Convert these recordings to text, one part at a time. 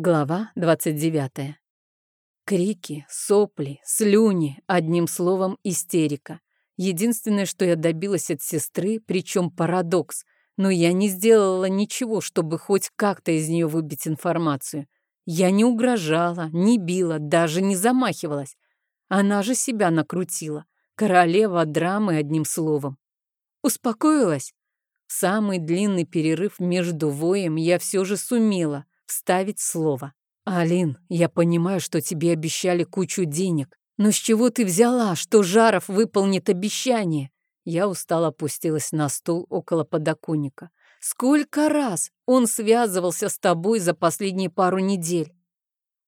Глава 29. Крики, сопли, слюни, одним словом, истерика. Единственное, что я добилась от сестры, причем парадокс, но я не сделала ничего, чтобы хоть как-то из нее выбить информацию. Я не угрожала, не била, даже не замахивалась. Она же себя накрутила. Королева драмы, одним словом. Успокоилась? В самый длинный перерыв между воем я все же сумела вставить слово. «Алин, я понимаю, что тебе обещали кучу денег, но с чего ты взяла, что Жаров выполнит обещание?» Я устало опустилась на стул около подоконника. «Сколько раз он связывался с тобой за последние пару недель?»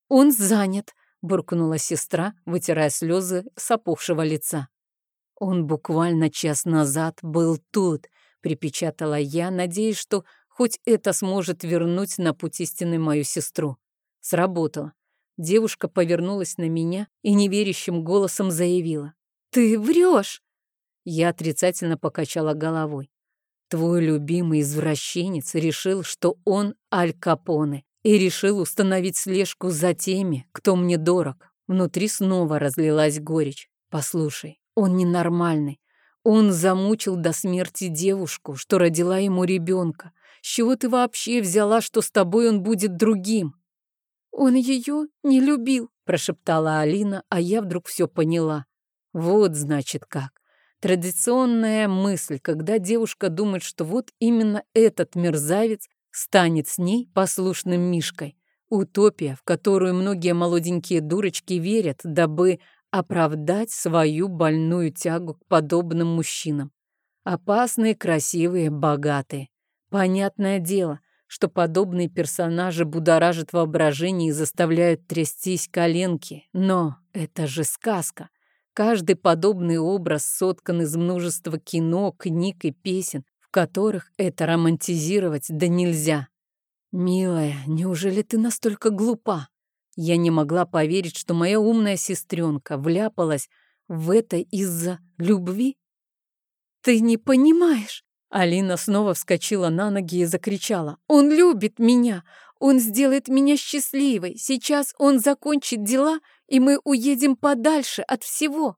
«Он занят», — буркнула сестра, вытирая слезы с опухшего лица. «Он буквально час назад был тут», — припечатала я, надеясь, что Хоть это сможет вернуть на путь истины мою сестру. Сработало. Девушка повернулась на меня и неверящим голосом заявила. «Ты врешь!» Я отрицательно покачала головой. Твой любимый извращенец решил, что он Аль Капоне, и решил установить слежку за теми, кто мне дорог. Внутри снова разлилась горечь. Послушай, он ненормальный. Он замучил до смерти девушку, что родила ему ребенка. С чего ты вообще взяла, что с тобой он будет другим?» «Он ее не любил», — прошептала Алина, а я вдруг все поняла. Вот, значит, как. Традиционная мысль, когда девушка думает, что вот именно этот мерзавец станет с ней послушным мишкой. Утопия, в которую многие молоденькие дурочки верят, дабы оправдать свою больную тягу к подобным мужчинам. Опасные, красивые, богатые. Понятное дело, что подобные персонажи будоражат воображение и заставляют трястись коленки. Но это же сказка. Каждый подобный образ соткан из множества кино, книг и песен, в которых это романтизировать да нельзя. «Милая, неужели ты настолько глупа?» Я не могла поверить, что моя умная сестренка вляпалась в это из-за любви. «Ты не понимаешь!» Алина снова вскочила на ноги и закричала. «Он любит меня! Он сделает меня счастливой! Сейчас он закончит дела, и мы уедем подальше от всего!»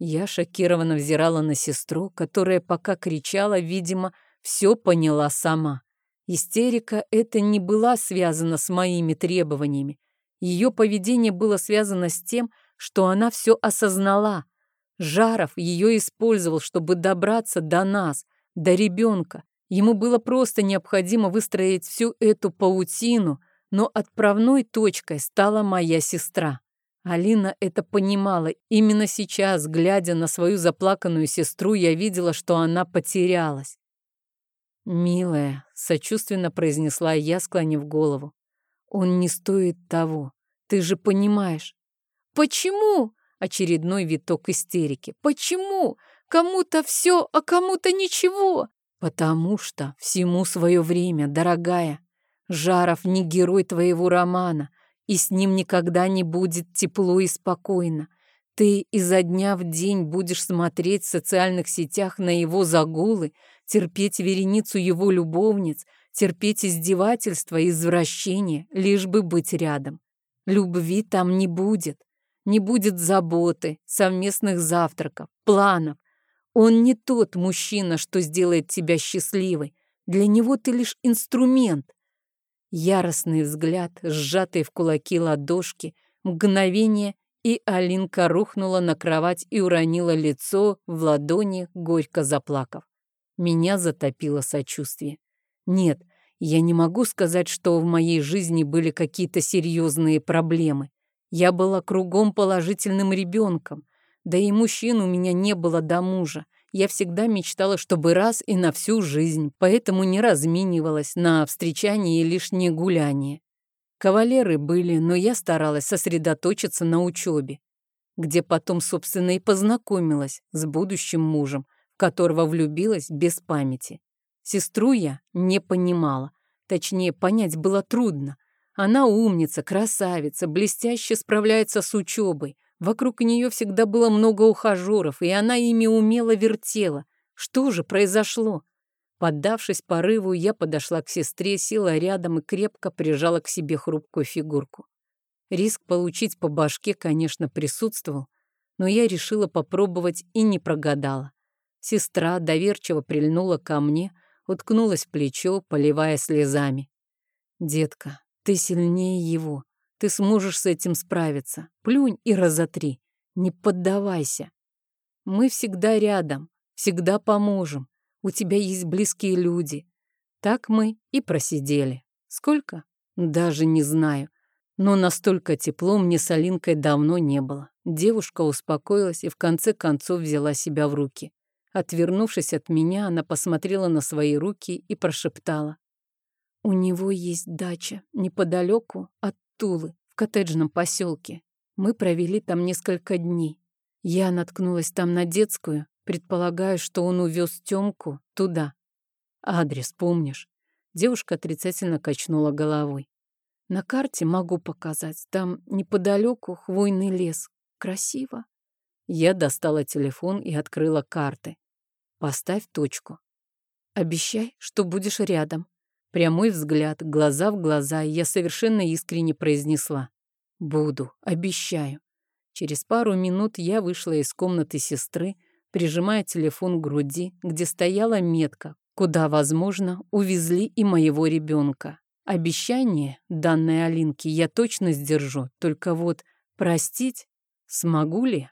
Я шокированно взирала на сестру, которая пока кричала, видимо, все поняла сама. Истерика эта не была связана с моими требованиями. Ее поведение было связано с тем, что она все осознала. Жаров ее использовал, чтобы добраться до нас — до ребенка. Ему было просто необходимо выстроить всю эту паутину, но отправной точкой стала моя сестра. Алина это понимала. Именно сейчас, глядя на свою заплаканную сестру, я видела, что она потерялась. «Милая», — сочувственно произнесла я, склонив голову, — «он не стоит того. Ты же понимаешь». «Почему?» — очередной виток истерики. «Почему? Кому-то все, а кому-то ничего. Потому что всему свое время, дорогая. Жаров не герой твоего романа, и с ним никогда не будет тепло и спокойно. Ты изо дня в день будешь смотреть в социальных сетях на его загулы, терпеть вереницу его любовниц, терпеть издевательства и извращения, лишь бы быть рядом. Любви там не будет. Не будет заботы, совместных завтраков, планов, он не тот мужчина, что сделает тебя счастливой. Для него ты лишь инструмент. Яростный взгляд, сжатые в кулаки ладошки, мгновение, и Алинка рухнула на кровать и уронила лицо в ладони, горько заплакав. Меня затопило сочувствие. Нет, я не могу сказать, что в моей жизни были какие-то серьезные проблемы. Я была кругом положительным ребенком. Да и мужчин у меня не было до мужа. Я всегда мечтала, чтобы раз и на всю жизнь, поэтому не разменивалась на встречание и лишнее гуляние. Кавалеры были, но я старалась сосредоточиться на учебе, где потом, собственно, и познакомилась с будущим мужем, которого влюбилась без памяти. Сестру я не понимала, точнее, понять было трудно. Она умница, красавица, блестяще справляется с учебой, Вокруг нее всегда было много ухажеров, и она ими умело вертела. Что же произошло? Поддавшись порыву, я подошла к сестре, села рядом и крепко прижала к себе хрупкую фигурку. Риск получить по башке, конечно, присутствовал, но я решила попробовать и не прогадала. Сестра доверчиво прильнула ко мне, уткнулась в плечо, поливая слезами. «Детка, ты сильнее его. Ты сможешь с этим справиться. Плюнь и разотри. Не поддавайся. Мы всегда рядом, всегда поможем. У тебя есть близкие люди. Так мы и просидели. Сколько? Даже не знаю. Но настолько тепло мне с Алинкой давно не было. Девушка успокоилась и в конце концов взяла себя в руки. Отвернувшись от меня, она посмотрела на свои руки и прошептала. «У него есть дача неподалеку от Тулы, в коттеджном поселке. Мы провели там несколько дней. Я наткнулась там на детскую, предполагаю, что он увез Тёмку туда. Адрес помнишь?» Девушка отрицательно качнула головой. «На карте могу показать. Там неподалеку хвойный лес. Красиво». Я достала телефон и открыла карты. Поставь точку. Обещай, что будешь рядом. Прямой взгляд, глаза в глаза, я совершенно искренне произнесла. Буду, обещаю. Через пару минут я вышла из комнаты сестры, прижимая телефон к груди, где стояла метка, куда, возможно, увезли и моего ребенка. Обещание, данное Алинке, я точно сдержу, только вот простить смогу ли?